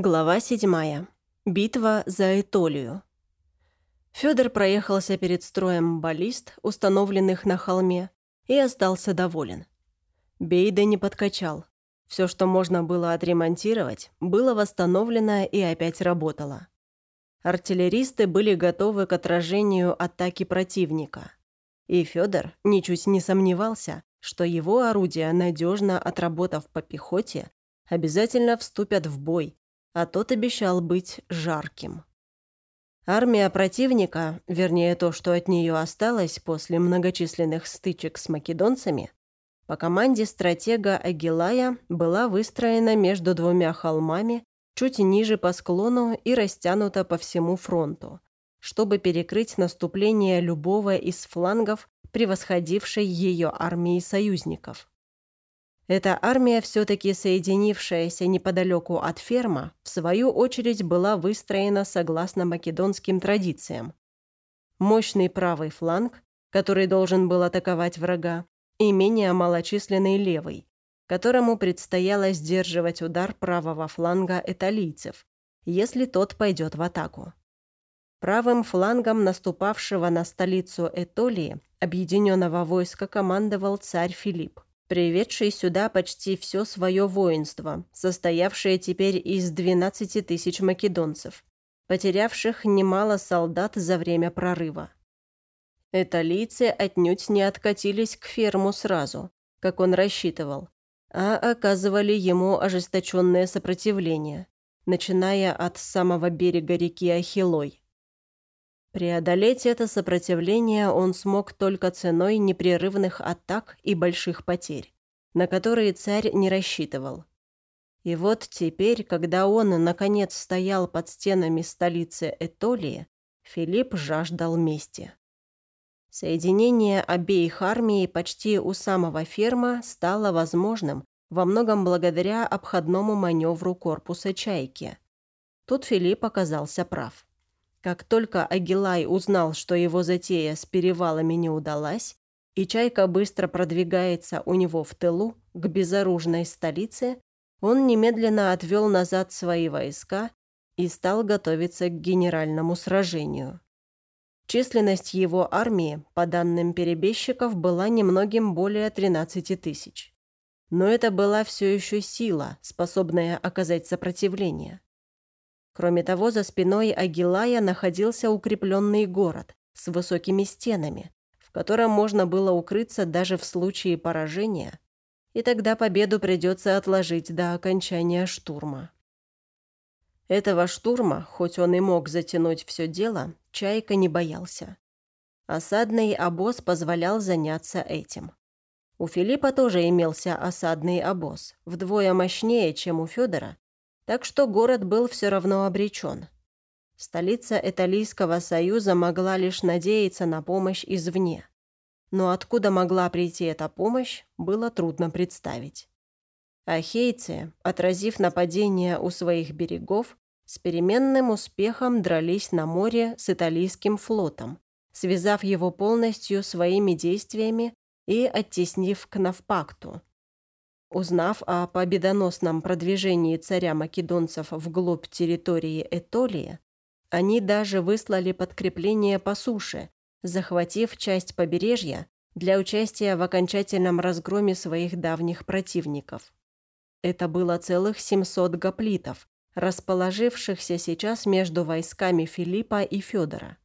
Глава 7. Битва за Этолию. Федор проехался перед строем баллист, установленных на холме, и остался доволен. Бейда не подкачал. Все, что можно было отремонтировать, было восстановлено и опять работало. Артиллеристы были готовы к отражению атаки противника. И Федор ничуть не сомневался, что его орудия, надежно отработав по пехоте, обязательно вступят в бой а тот обещал быть жарким. Армия противника, вернее то, что от нее осталось после многочисленных стычек с македонцами, по команде стратега Агилая была выстроена между двумя холмами, чуть ниже по склону и растянута по всему фронту, чтобы перекрыть наступление любого из флангов, превосходившей ее армии союзников. Эта армия, все-таки соединившаяся неподалеку от ферма, в свою очередь была выстроена согласно македонским традициям. Мощный правый фланг, который должен был атаковать врага, и менее малочисленный левый, которому предстояло сдерживать удар правого фланга эталийцев, если тот пойдет в атаку. Правым флангом наступавшего на столицу Этолии объединенного войска командовал царь Филипп приведший сюда почти все свое воинство, состоявшее теперь из 12 тысяч македонцев, потерявших немало солдат за время прорыва. Эталийцы отнюдь не откатились к ферму сразу, как он рассчитывал, а оказывали ему ожесточенное сопротивление, начиная от самого берега реки Ахилой. Преодолеть это сопротивление он смог только ценой непрерывных атак и больших потерь, на которые царь не рассчитывал. И вот теперь, когда он, наконец, стоял под стенами столицы Этолии, Филипп жаждал мести. Соединение обеих армий почти у самого ферма стало возможным во многом благодаря обходному маневру корпуса «Чайки». Тут Филипп оказался прав. Как только Агилай узнал, что его затея с перевалами не удалась, и Чайка быстро продвигается у него в тылу, к безоружной столице, он немедленно отвел назад свои войска и стал готовиться к генеральному сражению. Численность его армии, по данным перебежчиков, была немногим более 13 тысяч. Но это была все еще сила, способная оказать сопротивление. Кроме того, за спиной Агилая находился укрепленный город с высокими стенами, в котором можно было укрыться даже в случае поражения, и тогда победу придется отложить до окончания штурма. Этого штурма, хоть он и мог затянуть все дело, Чайка не боялся. Осадный обоз позволял заняться этим. У Филиппа тоже имелся осадный обоз, вдвое мощнее, чем у Федора, так что город был все равно обречен. Столица Италийского союза могла лишь надеяться на помощь извне. Но откуда могла прийти эта помощь, было трудно представить. Ахейцы, отразив нападение у своих берегов, с переменным успехом дрались на море с италийским флотом, связав его полностью своими действиями и оттеснив к Навпакту, Узнав о победоносном продвижении царя македонцев вглубь территории Этолии, они даже выслали подкрепление по суше, захватив часть побережья для участия в окончательном разгроме своих давних противников. Это было целых 700 гоплитов, расположившихся сейчас между войсками Филиппа и Федора.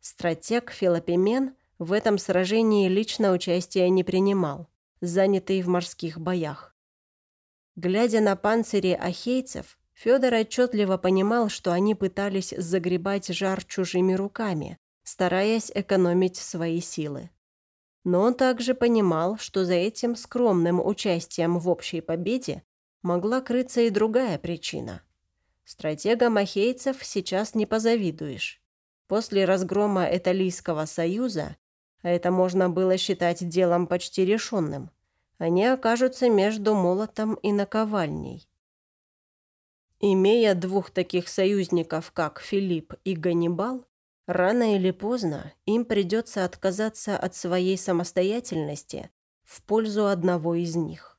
Стратег Филопимен в этом сражении лично участия не принимал, занятый в морских боях. Глядя на панцири ахейцев, Федор отчетливо понимал, что они пытались загребать жар чужими руками, стараясь экономить свои силы. Но он также понимал, что за этим скромным участием в общей победе могла крыться и другая причина. Стратегам ахейцев сейчас не позавидуешь. После разгрома Эталийского союза это можно было считать делом почти решенным, они окажутся между молотом и наковальней. Имея двух таких союзников, как Филипп и Ганнибал, рано или поздно им придется отказаться от своей самостоятельности в пользу одного из них.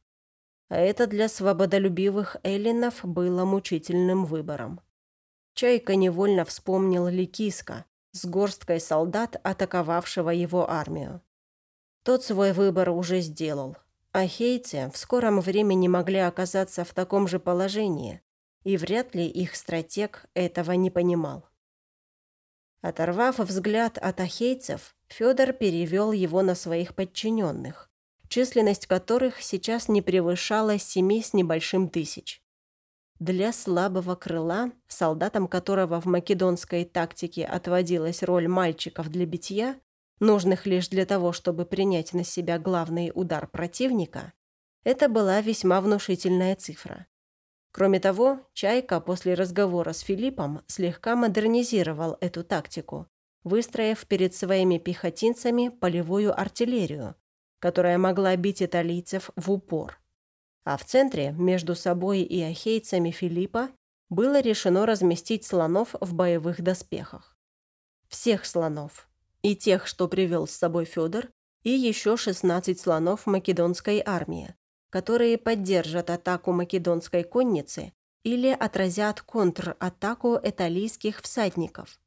а это для свободолюбивых эллинов было мучительным выбором. Чайка невольно вспомнил Ликиска с горсткой солдат, атаковавшего его армию. Тот свой выбор уже сделал, а хейцы в скором времени могли оказаться в таком же положении, и вряд ли их стратег этого не понимал. Оторвав взгляд от ахейцев, Федор перевел его на своих подчиненных, численность которых сейчас не превышала семи с небольшим тысяч. Для слабого крыла, солдатам которого в македонской тактике отводилась роль мальчиков для битья, нужных лишь для того, чтобы принять на себя главный удар противника, это была весьма внушительная цифра. Кроме того, Чайка после разговора с Филиппом слегка модернизировал эту тактику, выстроив перед своими пехотинцами полевую артиллерию, которая могла бить италийцев в упор. А в центре, между собой и ахейцами Филиппа, было решено разместить слонов в боевых доспехах. Всех слонов. И тех, что привел с собой Федор, и еще 16 слонов македонской армии, которые поддержат атаку македонской конницы или отразят контратаку эталийских всадников.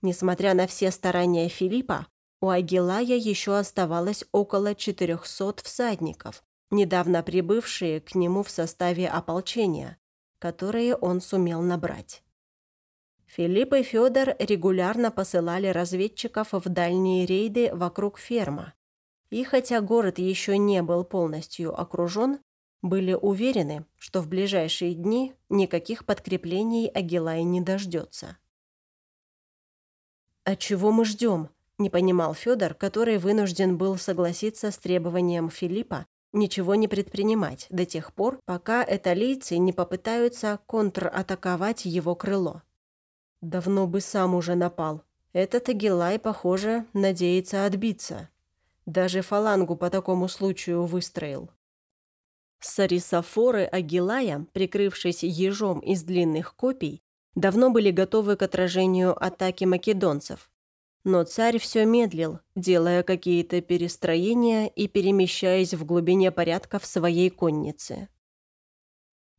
Несмотря на все старания Филиппа, у Агилая еще оставалось около 400 всадников, недавно прибывшие к нему в составе ополчения, которые он сумел набрать. Филипп и Федор регулярно посылали разведчиков в дальние рейды вокруг ферма. И хотя город еще не был полностью окружен, были уверены, что в ближайшие дни никаких подкреплений Агилай не дождется. «А чего мы ждем?» Не понимал Федор, который вынужден был согласиться с требованием Филиппа ничего не предпринимать до тех пор, пока эталийцы не попытаются контратаковать его крыло. Давно бы сам уже напал. Этот Агилай, похоже, надеется отбиться. Даже фалангу по такому случаю выстроил. Сарисофоры Агилая, прикрывшись ежом из длинных копий, давно были готовы к отражению атаки македонцев, но царь все медлил, делая какие-то перестроения и перемещаясь в глубине порядка в своей коннице.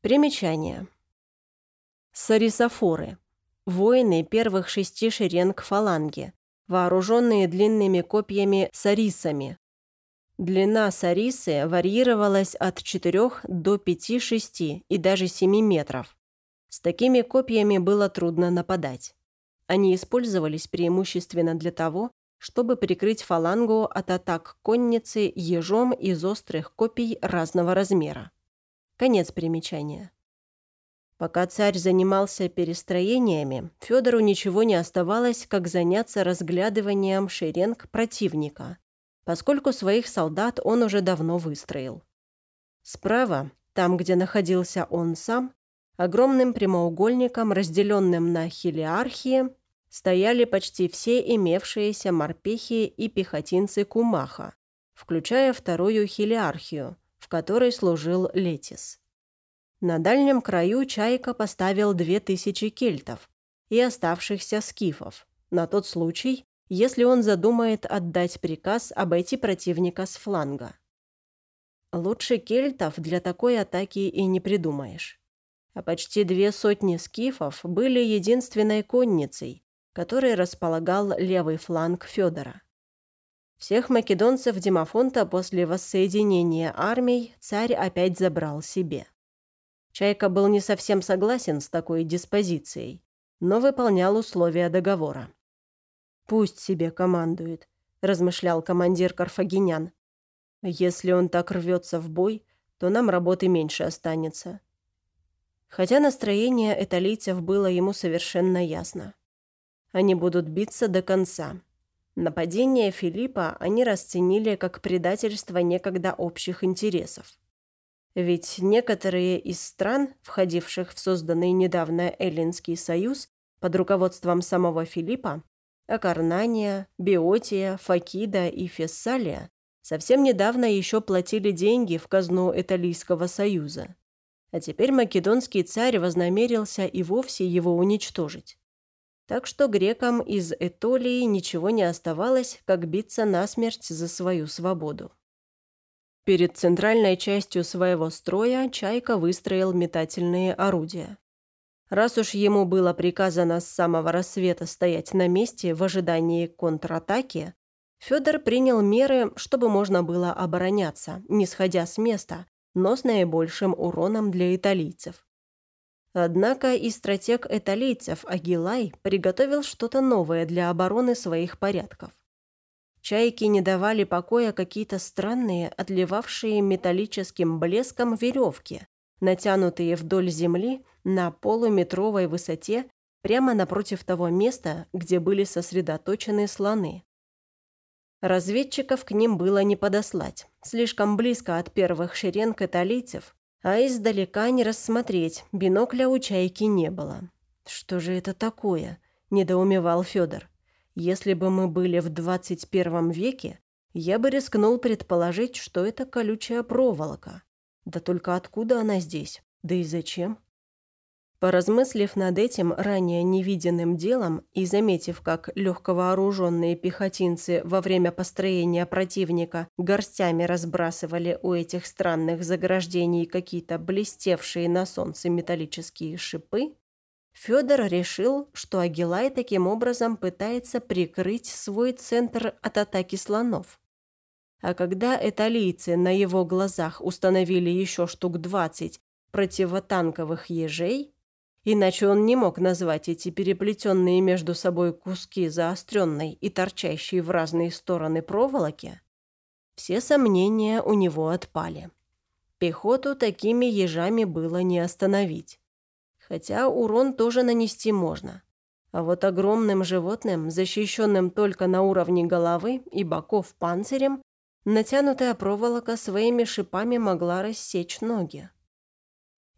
Примечание. Сарисофоры. Воины первых шести шеренг фаланги, вооруженные длинными копьями сарисами. Длина сарисы варьировалась от 4 до 5-6 и даже 7 метров. С такими копьями было трудно нападать. Они использовались преимущественно для того, чтобы прикрыть фалангу от атак конницы ежом из острых копий разного размера. Конец примечания. Пока царь занимался перестроениями, Федору ничего не оставалось, как заняться разглядыванием шеренг противника, поскольку своих солдат он уже давно выстроил. Справа, там, где находился он сам, огромным прямоугольником, разделенным на хилиархии, стояли почти все имевшиеся морпехи и пехотинцы Кумаха, включая вторую хилиархию, в которой служил Летис. На дальнем краю Чайка поставил две тысячи кельтов и оставшихся скифов, на тот случай, если он задумает отдать приказ обойти противника с фланга. Лучше кельтов для такой атаки и не придумаешь. А почти две сотни скифов были единственной конницей, которой располагал левый фланг Федора. Всех македонцев Димафонта после воссоединения армий царь опять забрал себе. Чайка был не совсем согласен с такой диспозицией, но выполнял условия договора. «Пусть себе командует», – размышлял командир Карфагенян. «Если он так рвется в бой, то нам работы меньше останется». Хотя настроение эталийцев было ему совершенно ясно. Они будут биться до конца. Нападение Филиппа они расценили как предательство некогда общих интересов. Ведь некоторые из стран, входивших в созданный недавно Эллинский союз под руководством самого Филиппа, Акарнания, Биотия, Факида и Фессалия, совсем недавно еще платили деньги в казну Италийского союза. А теперь македонский царь вознамерился и вовсе его уничтожить так что грекам из Этолии ничего не оставалось, как биться насмерть за свою свободу. Перед центральной частью своего строя Чайка выстроил метательные орудия. Раз уж ему было приказано с самого рассвета стоять на месте в ожидании контратаки, Федор принял меры, чтобы можно было обороняться, не сходя с места, но с наибольшим уроном для италийцев. Однако и стратег италийцев Агилай приготовил что-то новое для обороны своих порядков. Чайки не давали покоя какие-то странные, отливавшие металлическим блеском веревки, натянутые вдоль земли на полуметровой высоте прямо напротив того места, где были сосредоточены слоны. Разведчиков к ним было не подослать, слишком близко от первых шеренг италийцев, а издалека не рассмотреть, бинокля у чайки не было. «Что же это такое?» – недоумевал Федор. Если бы мы были в 21 веке, я бы рискнул предположить, что это колючая проволока. Да только откуда она здесь? Да и зачем? Поразмыслив над этим ранее невиденным делом и заметив, как легковооруженные пехотинцы во время построения противника горстями разбрасывали у этих странных заграждений какие-то блестевшие на солнце металлические шипы, Федор решил, что Агилай таким образом пытается прикрыть свой центр от атаки слонов. А когда эталийцы на его глазах установили еще штук 20 противотанковых ежей, иначе он не мог назвать эти переплетенные между собой куски заостренной и торчащей в разные стороны проволоки, все сомнения у него отпали. Пехоту такими ежами было не остановить хотя урон тоже нанести можно. А вот огромным животным, защищенным только на уровне головы и боков панцирем, натянутая проволока своими шипами могла рассечь ноги.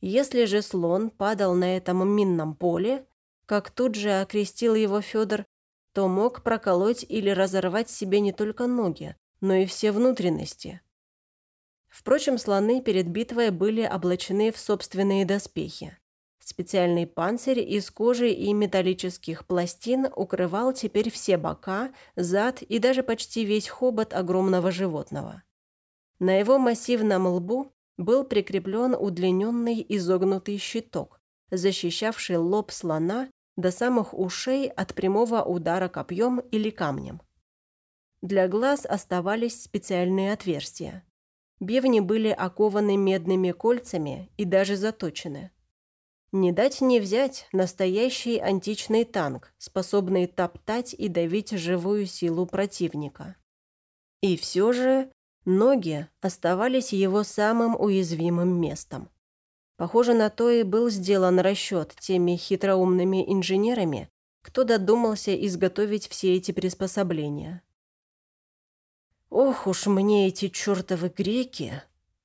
Если же слон падал на этом минном поле, как тут же окрестил его Федор, то мог проколоть или разорвать себе не только ноги, но и все внутренности. Впрочем, слоны перед битвой были облачены в собственные доспехи. Специальный панцирь из кожи и металлических пластин укрывал теперь все бока, зад и даже почти весь хобот огромного животного. На его массивном лбу был прикреплен удлиненный изогнутый щиток, защищавший лоб слона до самых ушей от прямого удара копьем или камнем. Для глаз оставались специальные отверстия. Бивни были окованы медными кольцами и даже заточены. Не дать не взять настоящий античный танк, способный топтать и давить живую силу противника. И все же ноги оставались его самым уязвимым местом. Похоже, на то и был сделан расчет теми хитроумными инженерами, кто додумался изготовить все эти приспособления. «Ох уж мне эти чертовы греки!»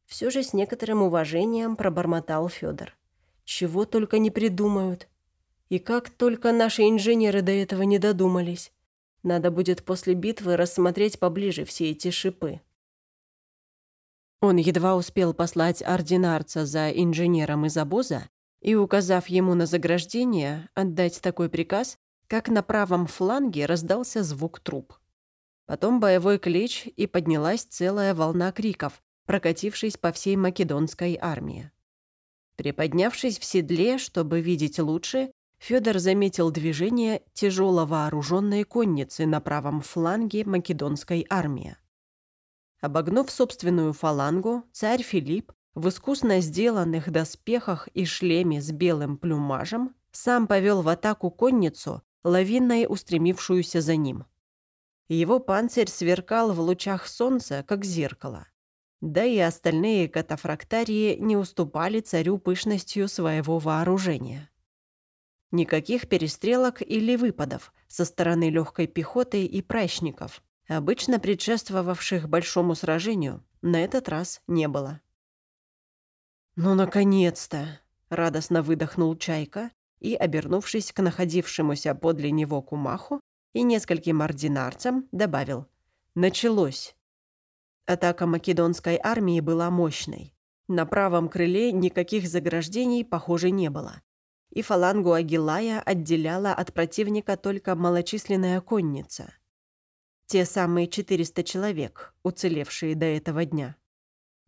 Все же с некоторым уважением пробормотал Федор. Чего только не придумают. И как только наши инженеры до этого не додумались. Надо будет после битвы рассмотреть поближе все эти шипы. Он едва успел послать ординарца за инженером из обоза и, указав ему на заграждение, отдать такой приказ, как на правом фланге раздался звук труб. Потом боевой клич, и поднялась целая волна криков, прокатившись по всей македонской армии. Приподнявшись в седле, чтобы видеть лучше, Федор заметил движение тяжело вооруженной конницы на правом фланге македонской армии. Обогнув собственную фалангу, царь Филипп в искусно сделанных доспехах и шлеме с белым плюмажем сам повел в атаку конницу, лавиной устремившуюся за ним. Его панцирь сверкал в лучах солнца, как зеркало. Да и остальные катафрактарии не уступали царю пышностью своего вооружения. Никаких перестрелок или выпадов со стороны легкой пехоты и прачников, обычно предшествовавших большому сражению, на этот раз не было. «Ну, наконец-то!» — радостно выдохнул Чайка и, обернувшись к находившемуся подле него кумаху и нескольким ординарцам, добавил «Началось!» Атака македонской армии была мощной. На правом крыле никаких заграждений, похоже, не было. И фалангу Агилая отделяла от противника только малочисленная конница. Те самые 400 человек, уцелевшие до этого дня.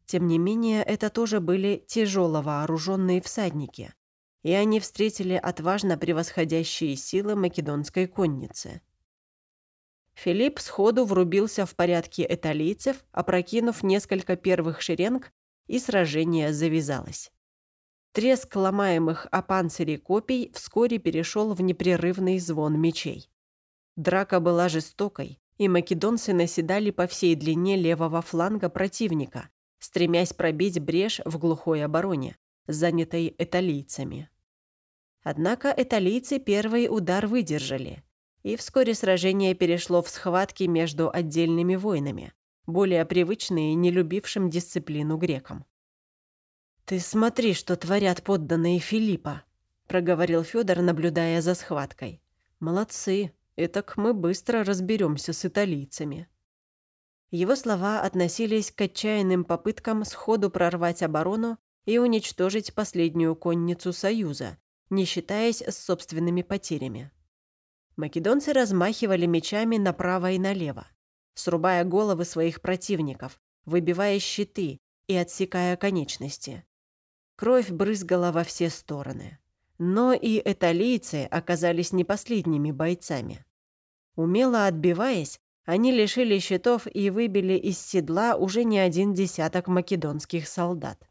Тем не менее, это тоже были тяжело вооруженные всадники, и они встретили отважно превосходящие силы македонской конницы. Филипп сходу врубился в порядке эталийцев, опрокинув несколько первых шеренг, и сражение завязалось. Треск ломаемых о панцире копий вскоре перешел в непрерывный звон мечей. Драка была жестокой, и македонцы наседали по всей длине левого фланга противника, стремясь пробить брешь в глухой обороне, занятой эталийцами. Однако эталийцы первый удар выдержали, и вскоре сражение перешло в схватки между отдельными воинами, более привычные не любившим дисциплину грекам. «Ты смотри, что творят подданные Филиппа», — проговорил Федор, наблюдая за схваткой. «Молодцы, Итак, мы быстро разберемся с италийцами». Его слова относились к отчаянным попыткам сходу прорвать оборону и уничтожить последнюю конницу Союза, не считаясь с собственными потерями. Македонцы размахивали мечами направо и налево, срубая головы своих противников, выбивая щиты и отсекая конечности. Кровь брызгала во все стороны. Но и эталийцы оказались не последними бойцами. Умело отбиваясь, они лишили щитов и выбили из седла уже не один десяток македонских солдат.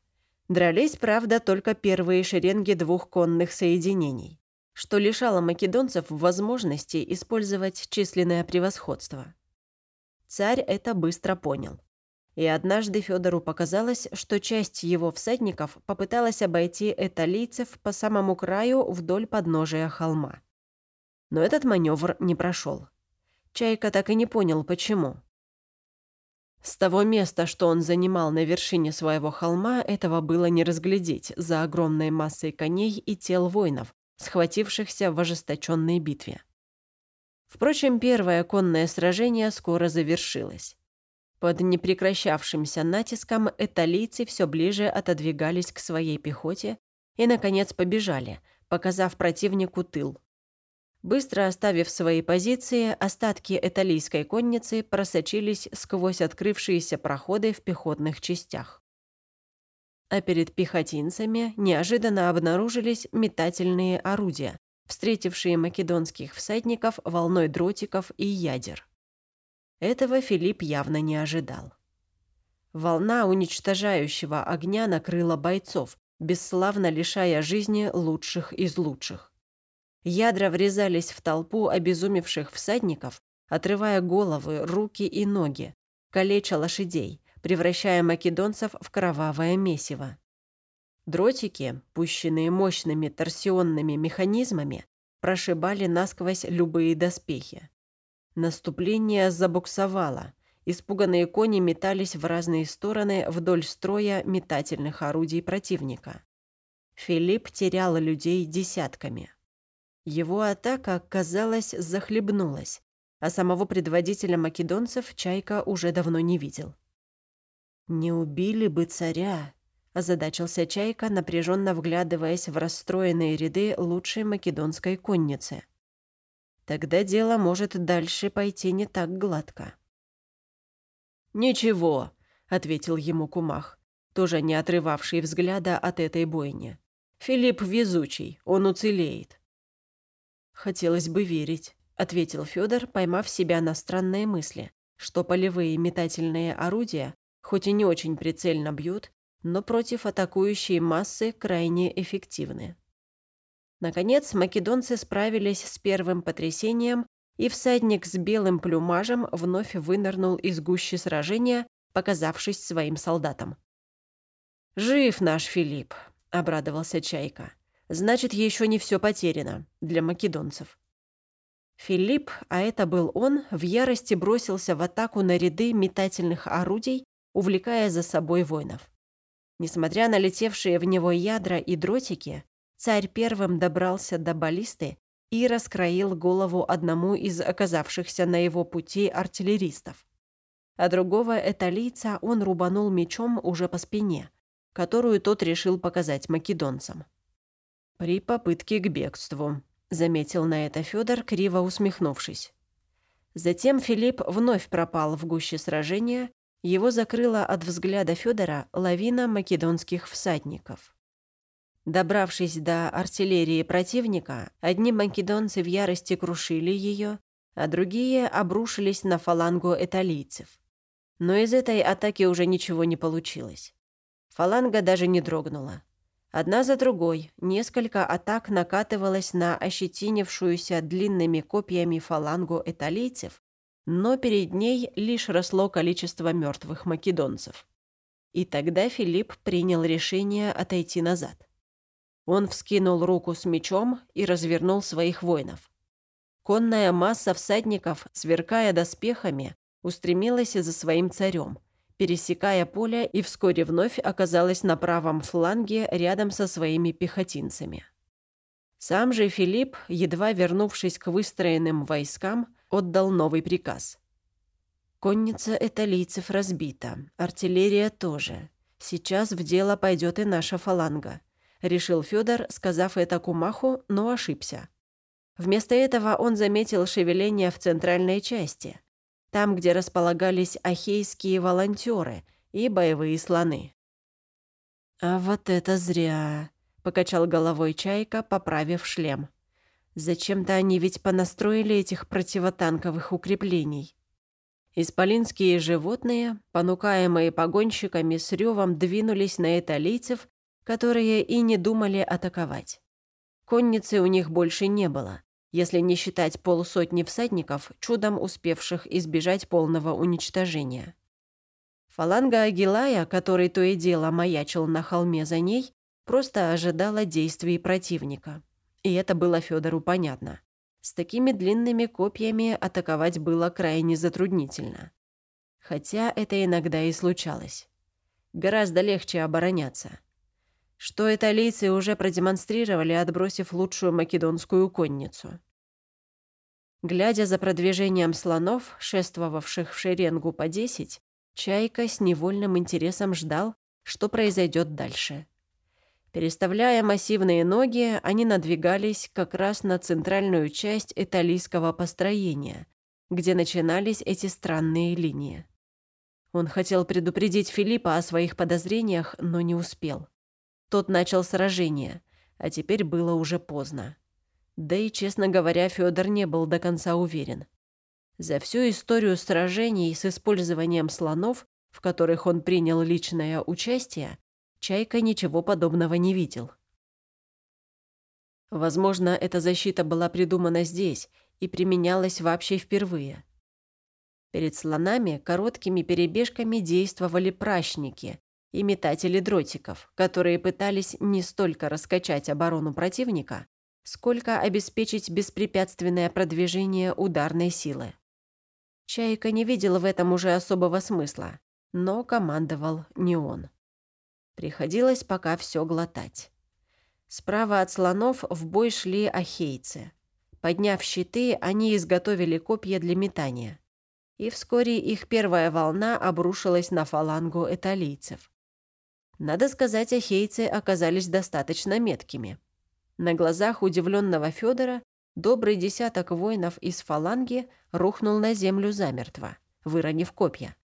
Дрались, правда, только первые шеренги двух конных соединений, что лишало македонцев возможности использовать численное превосходство. Царь это быстро понял. И однажды Федору показалось, что часть его всадников попыталась обойти эталийцев по самому краю вдоль подножия холма. Но этот маневр не прошел. Чайка так и не понял, почему. С того места, что он занимал на вершине своего холма, этого было не разглядеть за огромной массой коней и тел воинов, схватившихся в ожесточенной битве. Впрочем, первое конное сражение скоро завершилось. Под непрекращавшимся натиском эталийцы все ближе отодвигались к своей пехоте и, наконец, побежали, показав противнику тыл. Быстро оставив свои позиции, остатки эталийской конницы просочились сквозь открывшиеся проходы в пехотных частях. А перед пехотинцами неожиданно обнаружились метательные орудия, встретившие македонских всадников волной дротиков и ядер. Этого Филипп явно не ожидал. Волна уничтожающего огня накрыла бойцов, бесславно лишая жизни лучших из лучших. Ядра врезались в толпу обезумевших всадников, отрывая головы, руки и ноги, калеча лошадей, превращая македонцев в кровавое месиво. Дротики, пущенные мощными торсионными механизмами, прошибали насквозь любые доспехи. Наступление забуксовало. Испуганные кони метались в разные стороны вдоль строя метательных орудий противника. Филипп терял людей десятками. Его атака, казалось, захлебнулась, а самого предводителя македонцев Чайка уже давно не видел. «Не убили бы царя», – озадачился Чайка, напряженно вглядываясь в расстроенные ряды лучшей македонской конницы. «Тогда дело может дальше пойти не так гладко». «Ничего», – ответил ему Кумах, тоже не отрывавший взгляда от этой бойни. «Филипп везучий, он уцелеет». «Хотелось бы верить», — ответил Федор, поймав себя на странные мысли, что полевые метательные орудия, хоть и не очень прицельно бьют, но против атакующей массы крайне эффективны. Наконец, македонцы справились с первым потрясением, и всадник с белым плюмажем вновь вынырнул из гущи сражения, показавшись своим солдатам. «Жив наш Филипп», — обрадовался Чайка. Значит, еще не все потеряно для македонцев. Филипп, а это был он, в ярости бросился в атаку на ряды метательных орудий, увлекая за собой воинов. Несмотря на летевшие в него ядра и дротики, царь первым добрался до баллисты и раскроил голову одному из оказавшихся на его пути артиллеристов. А другого эталийца он рубанул мечом уже по спине, которую тот решил показать македонцам. «При попытке к бегству», — заметил на это Федор, криво усмехнувшись. Затем Филипп вновь пропал в гуще сражения, его закрыла от взгляда Федора лавина македонских всадников. Добравшись до артиллерии противника, одни македонцы в ярости крушили ее, а другие обрушились на фалангу эталийцев. Но из этой атаки уже ничего не получилось. Фаланга даже не дрогнула. Одна за другой несколько атак накатывалось на ощетинившуюся длинными копьями фалангу италийцев, но перед ней лишь росло количество мертвых македонцев. И тогда Филипп принял решение отойти назад. Он вскинул руку с мечом и развернул своих воинов. Конная масса всадников, сверкая доспехами, устремилась за своим царем – пересекая поле и вскоре вновь оказалась на правом фланге рядом со своими пехотинцами. Сам же Филипп, едва вернувшись к выстроенным войскам, отдал новый приказ. «Конница италийцев разбита, артиллерия тоже. Сейчас в дело пойдет и наша фаланга», — решил Федор, сказав это Кумаху, но ошибся. Вместо этого он заметил шевеление в центральной части — там, где располагались ахейские волонтеры и боевые слоны. «А вот это зря», — покачал головой Чайка, поправив шлем. «Зачем-то они ведь понастроили этих противотанковых укреплений». Исполинские животные, понукаемые погонщиками, с ревом двинулись на италийцев, которые и не думали атаковать. Конницы у них больше не было, если не считать полусотни всадников, чудом успевших избежать полного уничтожения. Фаланга Агилая, который то и дело маячил на холме за ней, просто ожидала действий противника. И это было Федору понятно. С такими длинными копьями атаковать было крайне затруднительно. Хотя это иногда и случалось. Гораздо легче обороняться. Что италийцы уже продемонстрировали, отбросив лучшую македонскую конницу. Глядя за продвижением слонов, шествовавших в шеренгу по десять, Чайка с невольным интересом ждал, что произойдет дальше. Переставляя массивные ноги, они надвигались как раз на центральную часть италийского построения, где начинались эти странные линии. Он хотел предупредить Филиппа о своих подозрениях, но не успел. Тот начал сражение, а теперь было уже поздно. Да и, честно говоря, Федор не был до конца уверен. За всю историю сражений с использованием слонов, в которых он принял личное участие, Чайка ничего подобного не видел. Возможно, эта защита была придумана здесь и применялась вообще впервые. Перед слонами короткими перебежками действовали пращники и метатели дротиков, которые пытались не столько раскачать оборону противника, сколько обеспечить беспрепятственное продвижение ударной силы. Чайка не видел в этом уже особого смысла, но командовал не он. Приходилось пока все глотать. Справа от слонов в бой шли ахейцы. Подняв щиты, они изготовили копья для метания. И вскоре их первая волна обрушилась на фалангу италийцев. Надо сказать, ахейцы оказались достаточно меткими. На глазах удивленного Федора добрый десяток воинов из фаланги рухнул на землю замертво, выронив копья.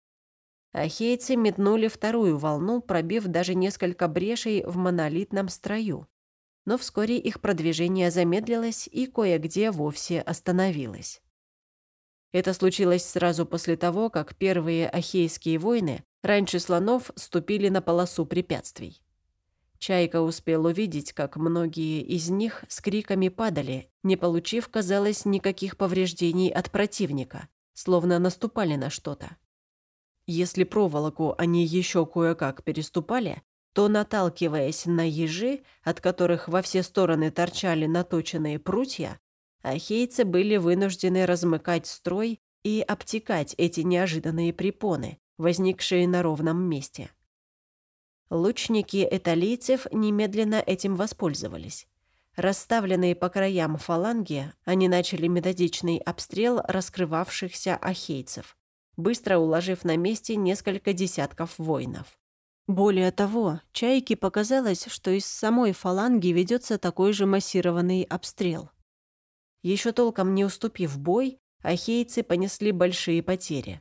Ахейцы метнули вторую волну, пробив даже несколько брешей в монолитном строю. Но вскоре их продвижение замедлилось и кое-где вовсе остановилось. Это случилось сразу после того, как первые ахейские воины раньше слонов ступили на полосу препятствий. Чайка успел увидеть, как многие из них с криками падали, не получив, казалось, никаких повреждений от противника, словно наступали на что-то. Если проволоку они еще кое-как переступали, то, наталкиваясь на ежи, от которых во все стороны торчали наточенные прутья, ахейцы были вынуждены размыкать строй и обтекать эти неожиданные препоны, возникшие на ровном месте. Лучники эталийцев немедленно этим воспользовались. Расставленные по краям фаланги, они начали методичный обстрел раскрывавшихся ахейцев, быстро уложив на месте несколько десятков воинов. Более того, Чайке показалось, что из самой фаланги ведется такой же массированный обстрел. Еще толком не уступив бой, ахейцы понесли большие потери.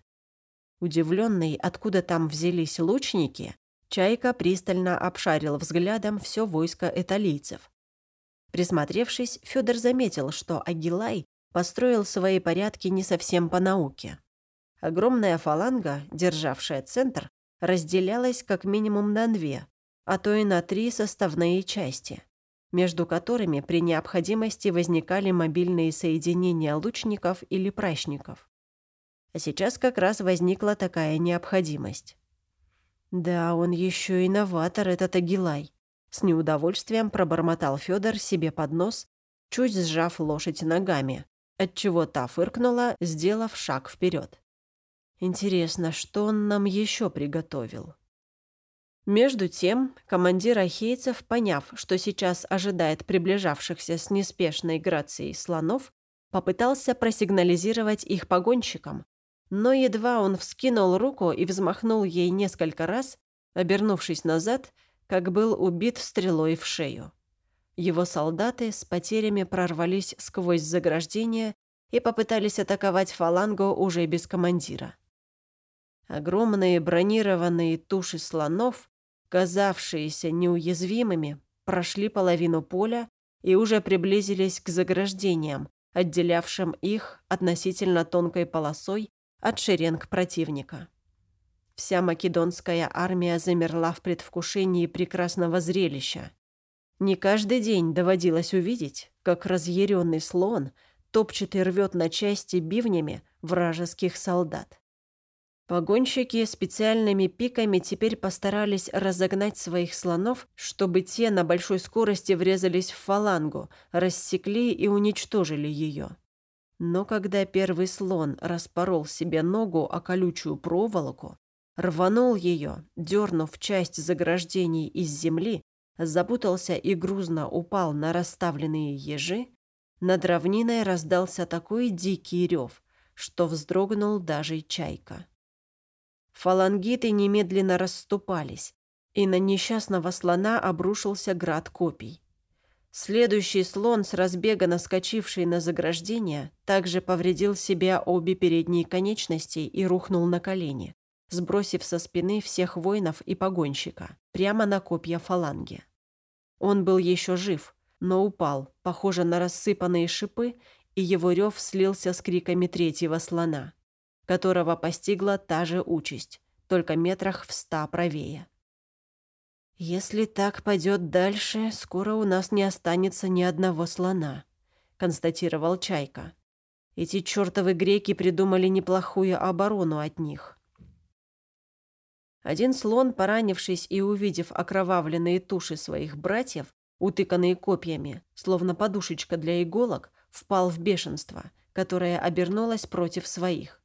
Удивленный, откуда там взялись лучники, Чайка пристально обшарил взглядом все войско эталийцев. Присмотревшись, Федор заметил, что Агилай построил свои порядки не совсем по науке. Огромная фаланга, державшая центр, разделялась как минимум на две, а то и на три составные части, между которыми при необходимости возникали мобильные соединения лучников или прачников. А сейчас как раз возникла такая необходимость. Да, он еще и новатор, этот Агилай. С неудовольствием пробормотал Федор себе под нос, чуть сжав лошадь ногами, отчего та фыркнула, сделав шаг вперед. Интересно, что он нам еще приготовил? Между тем, командир Ахейцев, поняв, что сейчас ожидает приближавшихся с неспешной грацией слонов, попытался просигнализировать их погонщикам, но едва он вскинул руку и взмахнул ей несколько раз, обернувшись назад, как был убит стрелой в шею. Его солдаты с потерями прорвались сквозь заграждение и попытались атаковать фалангу уже без командира. Огромные бронированные туши слонов, казавшиеся неуязвимыми, прошли половину поля и уже приблизились к заграждениям, отделявшим их относительно тонкой полосой от шеренг противника. Вся македонская армия замерла в предвкушении прекрасного зрелища. Не каждый день доводилось увидеть, как разъяренный слон топчет и рвет на части бивнями вражеских солдат. Погонщики специальными пиками теперь постарались разогнать своих слонов, чтобы те на большой скорости врезались в фалангу, рассекли и уничтожили ее. Но когда первый слон распорол себе ногу о колючую проволоку, рванул ее, дернув часть заграждений из земли, запутался и грузно упал на расставленные ежи, над равниной раздался такой дикий рев, что вздрогнул даже чайка. Фалангиты немедленно расступались, и на несчастного слона обрушился град копий. Следующий слон, с разбега наскочивший на заграждение, также повредил себя обе передние конечности и рухнул на колени, сбросив со спины всех воинов и погонщика, прямо на копья фаланги. Он был еще жив, но упал, похоже на рассыпанные шипы, и его рев слился с криками третьего слона, которого постигла та же участь, только метрах в ста правее. «Если так пойдет дальше, скоро у нас не останется ни одного слона», — констатировал Чайка. «Эти чертовы греки придумали неплохую оборону от них». Один слон, поранившись и увидев окровавленные туши своих братьев, утыканные копьями, словно подушечка для иголок, впал в бешенство, которое обернулось против своих.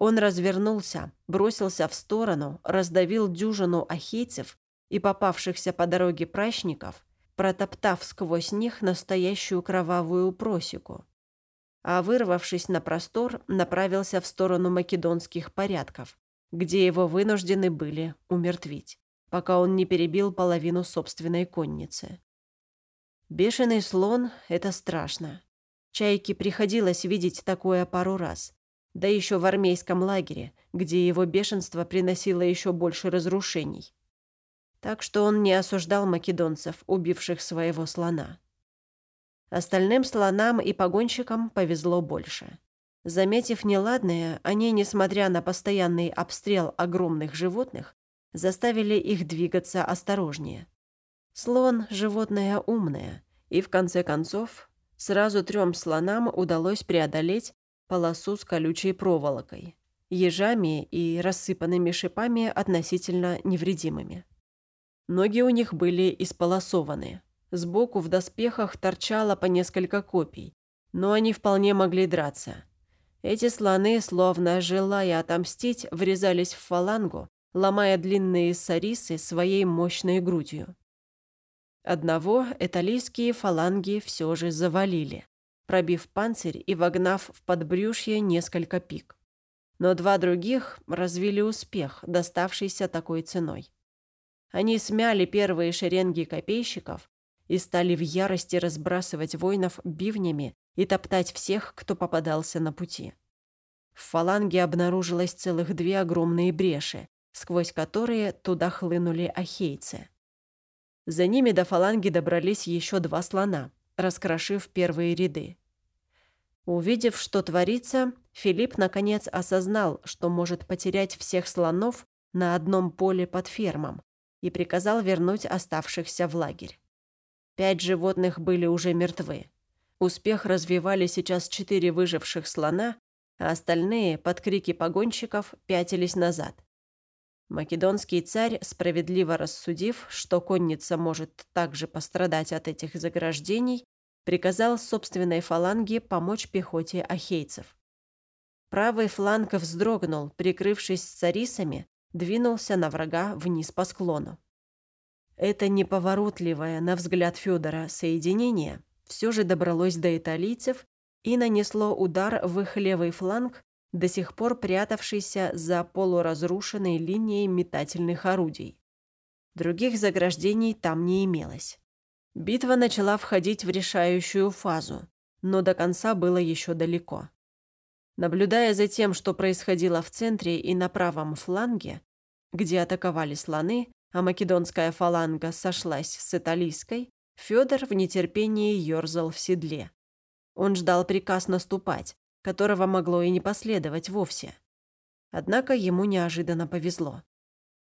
Он развернулся, бросился в сторону, раздавил дюжину ахейцев и попавшихся по дороге прачников, протоптав сквозь них настоящую кровавую просеку. А вырвавшись на простор, направился в сторону македонских порядков, где его вынуждены были умертвить, пока он не перебил половину собственной конницы. Бешеный слон — это страшно. Чайке приходилось видеть такое пару раз, да еще в армейском лагере, где его бешенство приносило еще больше разрушений. Так что он не осуждал македонцев, убивших своего слона. Остальным слонам и погонщикам повезло больше. Заметив неладное, они, несмотря на постоянный обстрел огромных животных, заставили их двигаться осторожнее. Слон – животное умное, и в конце концов сразу трем слонам удалось преодолеть полосу с колючей проволокой, ежами и рассыпанными шипами относительно невредимыми. Ноги у них были исполосованы. Сбоку в доспехах торчало по несколько копий, но они вполне могли драться. Эти слоны, словно желая отомстить, врезались в фалангу, ломая длинные сарисы своей мощной грудью. Одного эталийские фаланги все же завалили, пробив панцирь и вогнав в подбрюшье несколько пик. Но два других развили успех, доставшийся такой ценой. Они смяли первые шеренги копейщиков и стали в ярости разбрасывать воинов бивнями и топтать всех, кто попадался на пути. В фаланге обнаружилось целых две огромные бреши, сквозь которые туда хлынули ахейцы. За ними до фаланги добрались еще два слона, раскрошив первые ряды. Увидев, что творится, Филипп наконец осознал, что может потерять всех слонов на одном поле под фермом, и приказал вернуть оставшихся в лагерь. Пять животных были уже мертвы. Успех развивали сейчас четыре выживших слона, а остальные, под крики погонщиков, пятились назад. Македонский царь, справедливо рассудив, что конница может также пострадать от этих заграждений, приказал собственной фаланге помочь пехоте ахейцев. Правый фланг вздрогнул, прикрывшись царисами, двинулся на врага вниз по склону. Это неповоротливое, на взгляд Федора, соединение все же добралось до италийцев и нанесло удар в их левый фланг, до сих пор прятавшийся за полуразрушенной линией метательных орудий. Других заграждений там не имелось. Битва начала входить в решающую фазу, но до конца было еще далеко. Наблюдая за тем, что происходило в центре и на правом фланге, где атаковали слоны, а македонская фаланга сошлась с италийской, Федор в нетерпении ерзал в седле. Он ждал приказ наступать, которого могло и не последовать вовсе. Однако ему неожиданно повезло.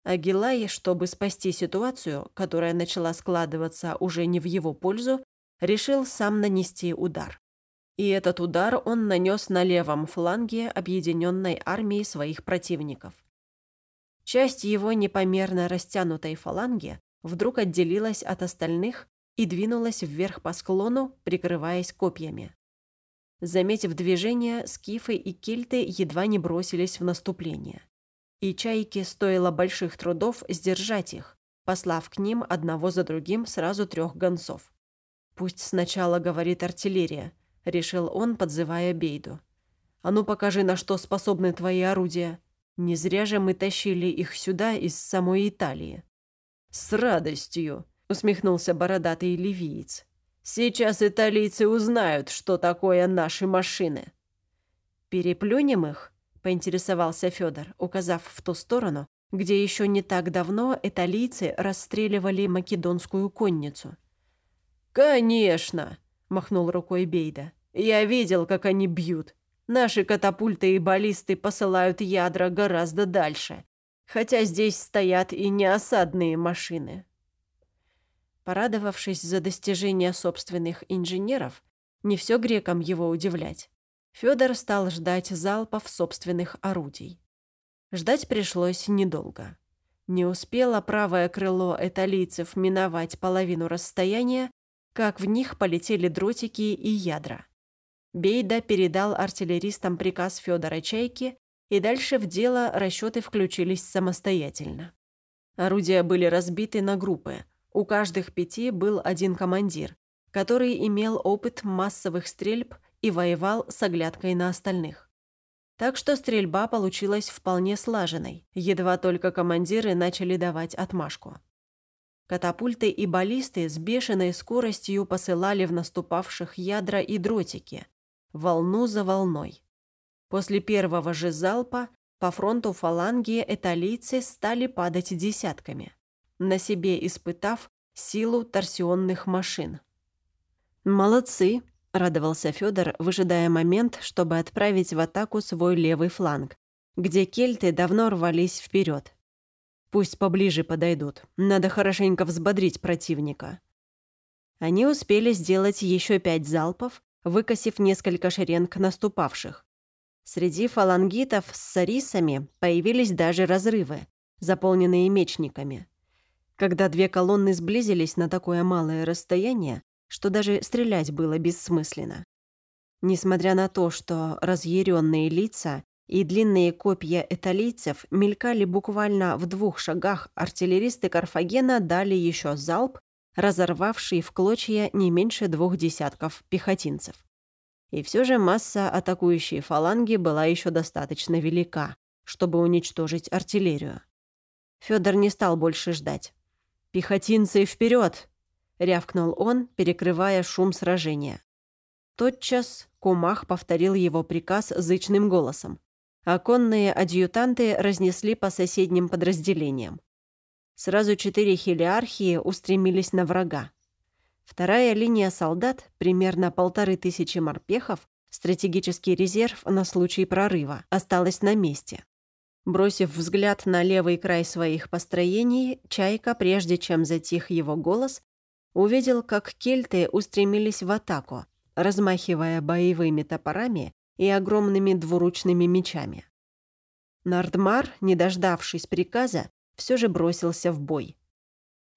Агилай, чтобы спасти ситуацию, которая начала складываться уже не в его пользу, решил сам нанести удар. И этот удар он нанес на левом фланге объединенной армии своих противников. Часть его непомерно растянутой фаланги вдруг отделилась от остальных и двинулась вверх по склону, прикрываясь копьями. Заметив движение, скифы и кельты едва не бросились в наступление. И чайке стоило больших трудов сдержать их, послав к ним одного за другим сразу трех гонцов. «Пусть сначала говорит артиллерия», — решил он, подзывая Бейду. «А ну покажи, на что способны твои орудия. Не зря же мы тащили их сюда из самой Италии». «С радостью», — усмехнулся бородатый ливиец. Сейчас италийцы узнают, что такое наши машины. Переплюнем их, поинтересовался Федор, указав в ту сторону, где еще не так давно италийцы расстреливали македонскую конницу. «Конечно!» – махнул рукой Бейда. «Я видел, как они бьют. Наши катапульты и баллисты посылают ядра гораздо дальше, хотя здесь стоят и неосадные машины. Порадовавшись за достижения собственных инженеров, не все грекам его удивлять, Федор стал ждать залпов собственных орудий. Ждать пришлось недолго. Не успело правое крыло эталийцев миновать половину расстояния, как в них полетели дротики и ядра. Бейда передал артиллеристам приказ Федора Чайки, и дальше в дело расчеты включились самостоятельно. Орудия были разбиты на группы – у каждых пяти был один командир, который имел опыт массовых стрельб и воевал с оглядкой на остальных. Так что стрельба получилась вполне слаженной, едва только командиры начали давать отмашку. Катапульты и баллисты с бешеной скоростью посылали в наступавших ядра и дротики, волну за волной. После первого же залпа по фронту фаланги эталийцы стали падать десятками на себе испытав силу торсионных машин. «Молодцы!» — радовался Федор, выжидая момент, чтобы отправить в атаку свой левый фланг, где кельты давно рвались вперед. Пусть поближе подойдут. Надо хорошенько взбодрить противника. Они успели сделать еще пять залпов, выкосив несколько шеренг наступавших. Среди фалангитов с сарисами появились даже разрывы, заполненные мечниками когда две колонны сблизились на такое малое расстояние, что даже стрелять было бессмысленно. Несмотря на то, что разъяренные лица и длинные копья эталийцев мелькали буквально в двух шагах, артиллеристы Карфагена дали еще залп, разорвавший в клочья не меньше двух десятков пехотинцев. И все же масса атакующей фаланги была еще достаточно велика, чтобы уничтожить артиллерию. Федор не стал больше ждать. «Пехотинцы вперед!» — рявкнул он, перекрывая шум сражения. Тотчас Кумах повторил его приказ зычным голосом. а конные адъютанты разнесли по соседним подразделениям. Сразу четыре хелиархии устремились на врага. Вторая линия солдат, примерно полторы тысячи морпехов, стратегический резерв на случай прорыва, осталась на месте. Бросив взгляд на левый край своих построений, Чайка, прежде чем затих его голос, увидел, как кельты устремились в атаку, размахивая боевыми топорами и огромными двуручными мечами. Нардмар, не дождавшись приказа, все же бросился в бой.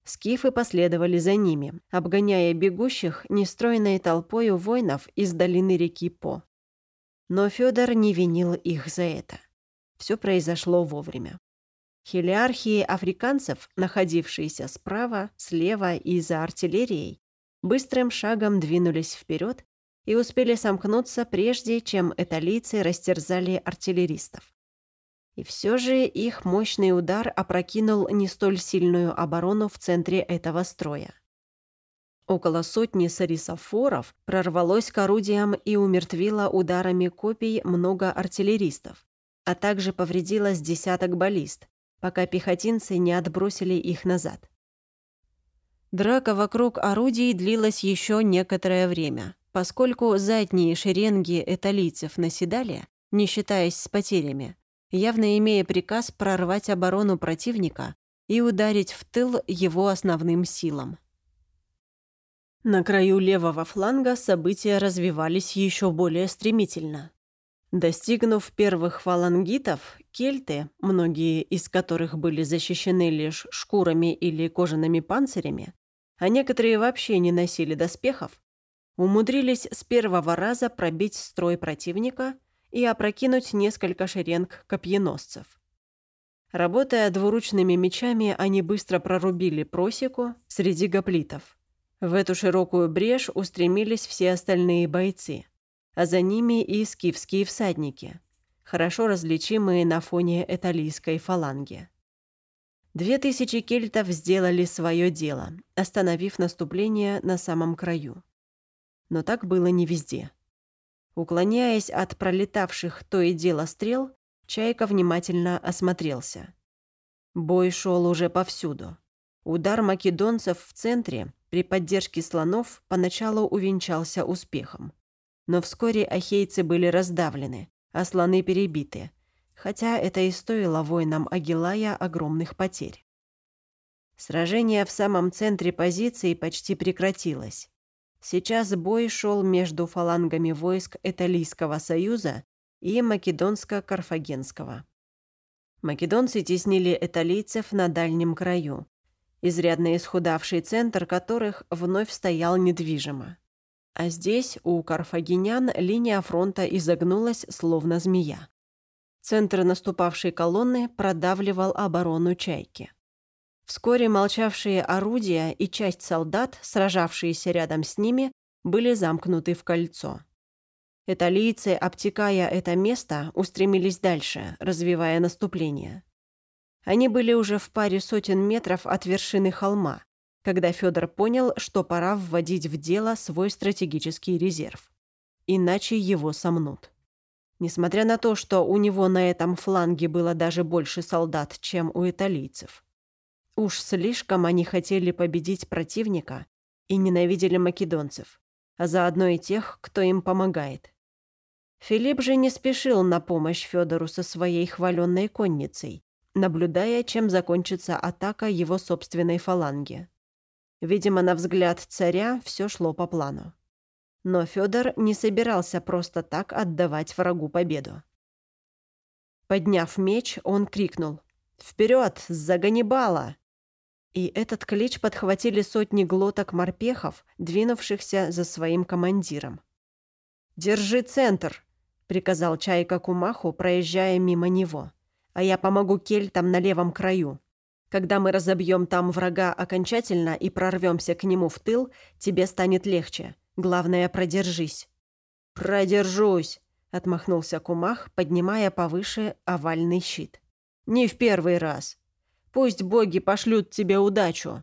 Скифы последовали за ними, обгоняя бегущих нестройной толпою воинов из долины реки По. Но Федор не винил их за это. Все произошло вовремя. Хелиархии африканцев, находившиеся справа, слева и за артиллерией, быстрым шагом двинулись вперед и успели сомкнуться, прежде чем эталийцы растерзали артиллеристов. И все же их мощный удар опрокинул не столь сильную оборону в центре этого строя. Около сотни сарисофоров прорвалось к орудиям и умертвило ударами копий много артиллеристов, а также повредило с десяток баллист, пока пехотинцы не отбросили их назад. Драка вокруг орудий длилась еще некоторое время, поскольку задние шеренги эталийцев наседали, не считаясь с потерями, явно имея приказ прорвать оборону противника и ударить в тыл его основным силам. На краю левого фланга события развивались еще более стремительно. Достигнув первых фалангитов, кельты, многие из которых были защищены лишь шкурами или кожаными панцирями, а некоторые вообще не носили доспехов, умудрились с первого раза пробить строй противника и опрокинуть несколько шеренг копьеносцев. Работая двуручными мечами, они быстро прорубили просеку среди гоплитов. В эту широкую брешь устремились все остальные бойцы, а за ними и скифские всадники, хорошо различимые на фоне эталийской фаланги. Две тысячи кельтов сделали свое дело, остановив наступление на самом краю но так было не везде. Уклоняясь от пролетавших то и дело стрел, Чайка внимательно осмотрелся. Бой шел уже повсюду. Удар македонцев в центре при поддержке слонов поначалу увенчался успехом. Но вскоре ахейцы были раздавлены, а слоны перебиты, хотя это и стоило воинам Агилая огромных потерь. Сражение в самом центре позиции почти прекратилось. Сейчас бой шел между фалангами войск Эталийского союза и Македонско-Карфагенского. Македонцы теснили эталийцев на дальнем краю, изрядно исхудавший центр которых вновь стоял недвижимо. А здесь, у карфагенян, линия фронта изогнулась, словно змея. Центр наступавшей колонны продавливал оборону «Чайки». Вскоре молчавшие орудия и часть солдат, сражавшиеся рядом с ними, были замкнуты в кольцо. Италийцы, обтекая это место, устремились дальше, развивая наступление. Они были уже в паре сотен метров от вершины холма, когда Федор понял, что пора вводить в дело свой стратегический резерв. Иначе его сомнут. Несмотря на то, что у него на этом фланге было даже больше солдат, чем у италийцев. Уж слишком они хотели победить противника и ненавидели македонцев, а заодно и тех, кто им помогает. Филипп же не спешил на помощь Федору со своей хваленной конницей, наблюдая, чем закончится атака его собственной фаланги. Видимо, на взгляд царя все шло по плану. Но Федор не собирался просто так отдавать врагу победу. Подняв меч, он крикнул «Вперед, за Ганнибала!» И этот клич подхватили сотни глоток морпехов, двинувшихся за своим командиром. «Держи центр!» — приказал Чайка Кумаху, проезжая мимо него. «А я помогу кельтам на левом краю. Когда мы разобьем там врага окончательно и прорвемся к нему в тыл, тебе станет легче. Главное, продержись». «Продержусь!» — отмахнулся Кумах, поднимая повыше овальный щит. «Не в первый раз. Пусть боги пошлют тебе удачу».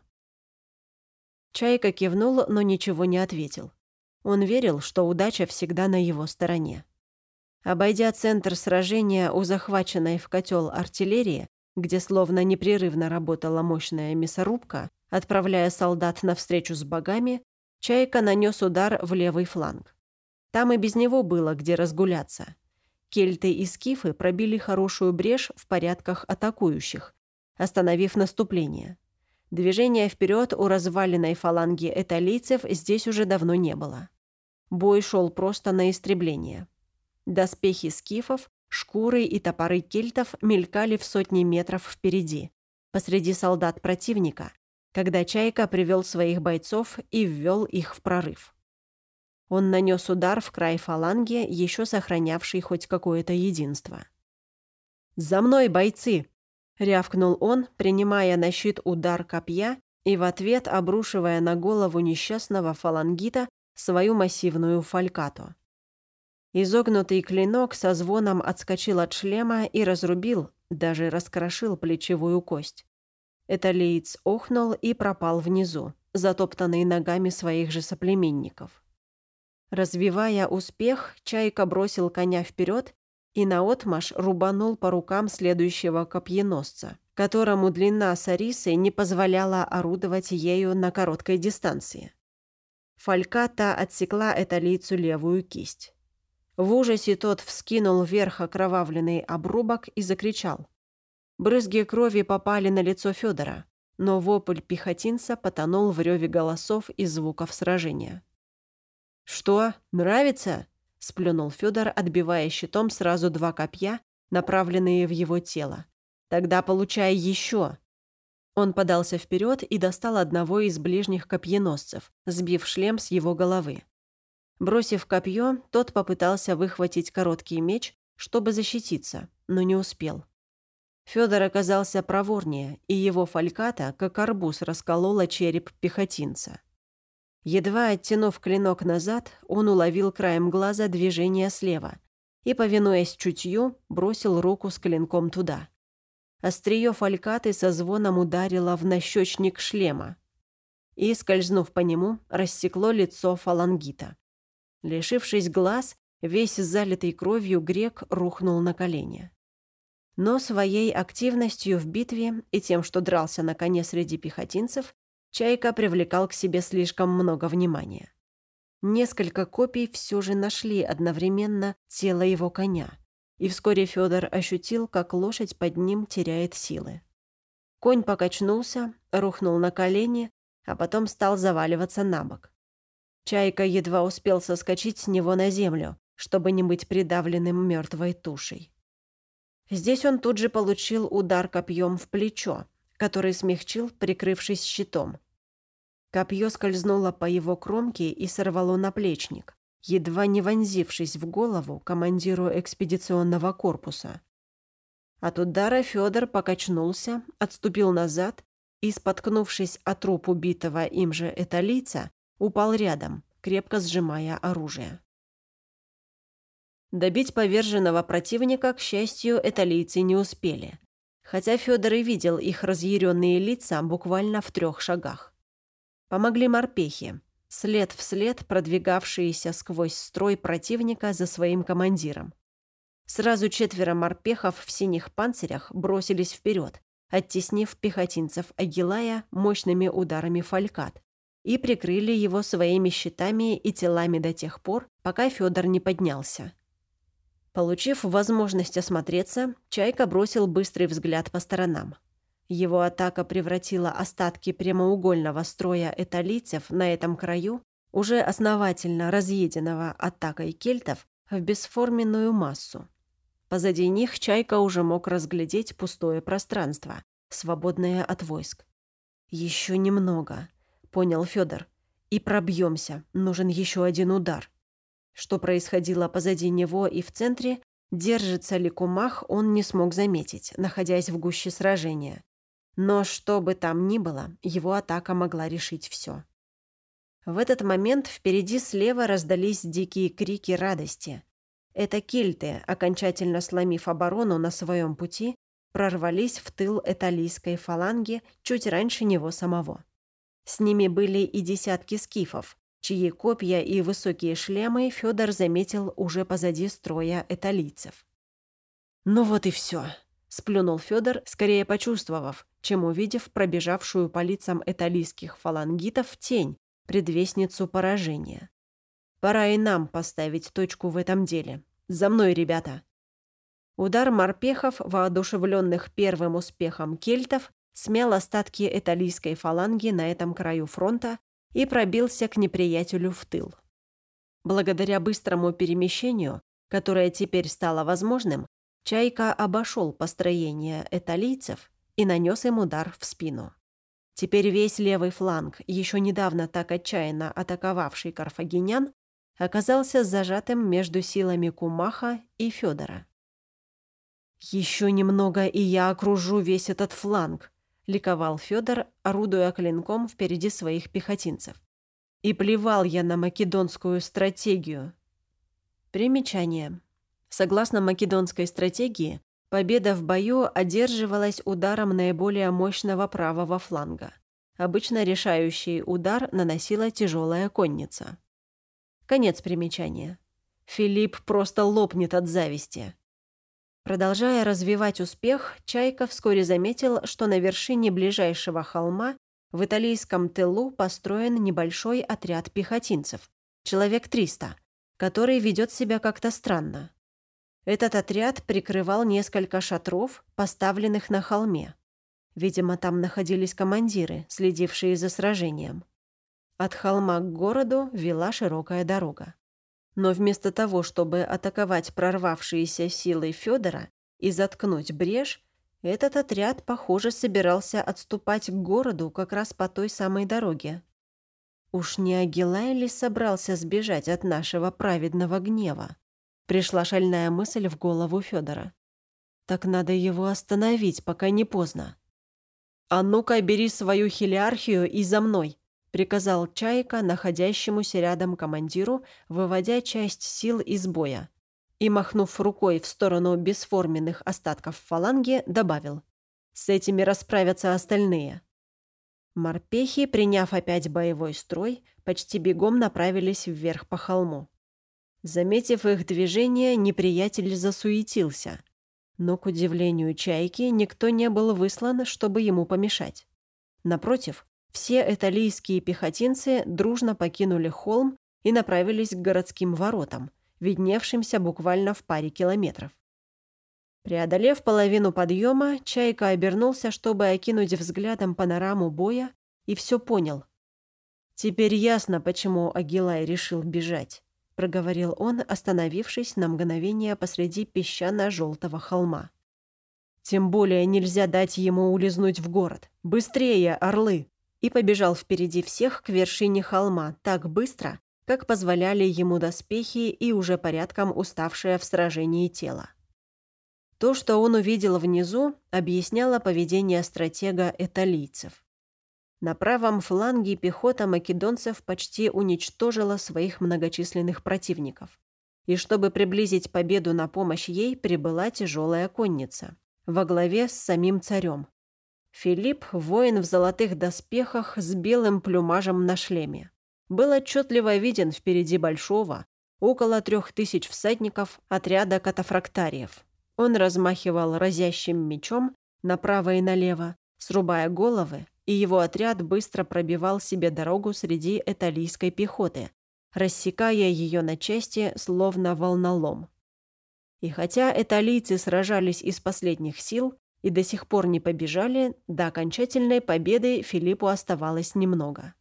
Чайка кивнул, но ничего не ответил. Он верил, что удача всегда на его стороне. Обойдя центр сражения у захваченной в котел артиллерии, где словно непрерывно работала мощная мясорубка, отправляя солдат навстречу с богами, Чайка нанес удар в левый фланг. Там и без него было где разгуляться. Кельты и скифы пробили хорошую брешь в порядках атакующих, остановив наступление. Движения вперед у разваленной фаланги эталийцев здесь уже давно не было. Бой шел просто на истребление. Доспехи скифов, шкуры и топоры кельтов мелькали в сотни метров впереди, посреди солдат противника, когда Чайка привел своих бойцов и ввел их в прорыв. Он нанес удар в край фаланги, еще сохранявший хоть какое-то единство. «За мной, бойцы!» — рявкнул он, принимая на щит удар копья и в ответ обрушивая на голову несчастного фалангита свою массивную фалькату. Изогнутый клинок со звоном отскочил от шлема и разрубил, даже раскрошил плечевую кость. Эталиец охнул и пропал внизу, затоптанный ногами своих же соплеменников. Развивая успех, Чайка бросил коня вперед и наотмашь рубанул по рукам следующего копьеносца, которому длина Сарисы не позволяла орудовать ею на короткой дистанции. Фальката отсекла эталийцу левую кисть. В ужасе тот вскинул вверх окровавленный обрубок и закричал. Брызги крови попали на лицо Федора, но вопль пехотинца потонул в реве голосов и звуков сражения. «Что, нравится?» – сплюнул Федор, отбивая щитом сразу два копья, направленные в его тело. «Тогда получай еще!» Он подался вперед и достал одного из ближних копьеносцев, сбив шлем с его головы. Бросив копье, тот попытался выхватить короткий меч, чтобы защититься, но не успел. Федор оказался проворнее, и его фальката, как арбуз, расколола череп пехотинца. Едва оттянув клинок назад, он уловил краем глаза движение слева и, повинуясь чутью, бросил руку с клинком туда. Острие фалькаты со звоном ударило в нащечник шлема и, скользнув по нему, рассекло лицо фалангита. Лишившись глаз, весь залитый кровью грек рухнул на колени. Но своей активностью в битве и тем, что дрался на коне среди пехотинцев, Чайка привлекал к себе слишком много внимания. Несколько копий все же нашли одновременно тело его коня, и вскоре Федор ощутил, как лошадь под ним теряет силы. Конь покачнулся, рухнул на колени, а потом стал заваливаться на бок. Чайка едва успел соскочить с него на землю, чтобы не быть придавленным мертвой тушей. Здесь он тут же получил удар копьем в плечо, который смягчил, прикрывшись щитом. Копье скользнуло по его кромке и сорвало наплечник, едва не вонзившись в голову командиру экспедиционного корпуса. От удара Федор покачнулся, отступил назад и, споткнувшись от труп убитого им же эталийца, упал рядом, крепко сжимая оружие. Добить поверженного противника, к счастью, эталийцы не успели, хотя Федор и видел их разъяренные лица буквально в трех шагах. Помогли морпехи, след в след продвигавшиеся сквозь строй противника за своим командиром. Сразу четверо морпехов в синих панцирях бросились вперед, оттеснив пехотинцев Агилая мощными ударами фалькат, и прикрыли его своими щитами и телами до тех пор, пока Федор не поднялся. Получив возможность осмотреться, Чайка бросил быстрый взгляд по сторонам. Его атака превратила остатки прямоугольного строя эталийцев на этом краю, уже основательно разъеденного атакой кельтов, в бесформенную массу. Позади них Чайка уже мог разглядеть пустое пространство, свободное от войск. «Еще немного», — понял Федор. «И пробьемся. Нужен еще один удар». Что происходило позади него и в центре, держится ли Кумах, он не смог заметить, находясь в гуще сражения. Но что бы там ни было, его атака могла решить все. В этот момент впереди слева раздались дикие крики радости. Это кельты, окончательно сломив оборону на своем пути, прорвались в тыл эталийской фаланги чуть раньше него самого. С ними были и десятки скифов, чьи копья и высокие шлемы Федор заметил уже позади строя эталийцев. «Ну вот и все», — сплюнул Федор, скорее почувствовав, чем увидев пробежавшую по лицам эталийских фалангитов тень, предвестницу поражения. «Пора и нам поставить точку в этом деле. За мной, ребята!» Удар морпехов, воодушевленных первым успехом кельтов, смял остатки эталийской фаланги на этом краю фронта и пробился к неприятелю в тыл. Благодаря быстрому перемещению, которое теперь стало возможным, Чайка обошел построение эталийцев и нанес им удар в спину. Теперь весь левый фланг, еще недавно так отчаянно атаковавший карфагенян, оказался зажатым между силами Кумаха и Федора. «Еще немного, и я окружу весь этот фланг», — ликовал Федор, орудуя клинком впереди своих пехотинцев. «И плевал я на македонскую стратегию». Примечание. Согласно македонской стратегии, победа в бою одерживалась ударом наиболее мощного правого фланга. Обычно решающий удар наносила тяжелая конница. Конец примечания. Филипп просто лопнет от зависти. Продолжая развивать успех, Чайка вскоре заметил, что на вершине ближайшего холма в италийском тылу построен небольшой отряд пехотинцев, человек 300, который ведет себя как-то странно. Этот отряд прикрывал несколько шатров, поставленных на холме. Видимо, там находились командиры, следившие за сражением. От холма к городу вела широкая дорога. Но вместо того, чтобы атаковать прорвавшиеся силы Федора и заткнуть брешь, этот отряд, похоже, собирался отступать к городу как раз по той самой дороге. Уж не Агилай ли собрался сбежать от нашего праведного гнева? Пришла шальная мысль в голову Федора. Так надо его остановить, пока не поздно. «А ну-ка, бери свою хилиархию и за мной!» — приказал Чайка, находящемуся рядом командиру, выводя часть сил из боя. И, махнув рукой в сторону бесформенных остатков фаланги, добавил. «С этими расправятся остальные». Морпехи, приняв опять боевой строй, почти бегом направились вверх по холму. Заметив их движение, неприятель засуетился. Но, к удивлению Чайки, никто не был выслан, чтобы ему помешать. Напротив, все эталийские пехотинцы дружно покинули холм и направились к городским воротам, видневшимся буквально в паре километров. Преодолев половину подъема, Чайка обернулся, чтобы окинуть взглядом панораму боя, и все понял. Теперь ясно, почему Агилай решил бежать проговорил он, остановившись на мгновение посреди песчано-желтого холма. «Тем более нельзя дать ему улизнуть в город. Быстрее, орлы!» И побежал впереди всех к вершине холма так быстро, как позволяли ему доспехи и уже порядком уставшее в сражении тело. То, что он увидел внизу, объясняло поведение стратега эталийцев. На правом фланге пехота македонцев почти уничтожила своих многочисленных противников. И чтобы приблизить победу на помощь ей, прибыла тяжелая конница во главе с самим царем. Филипп – воин в золотых доспехах с белым плюмажем на шлеме. Был отчетливо виден впереди большого, около трех тысяч всадников отряда катафрактариев. Он размахивал разящим мечом направо и налево, срубая головы и его отряд быстро пробивал себе дорогу среди эталийской пехоты, рассекая ее на части, словно волнолом. И хотя эталийцы сражались из последних сил и до сих пор не побежали, до окончательной победы Филиппу оставалось немного.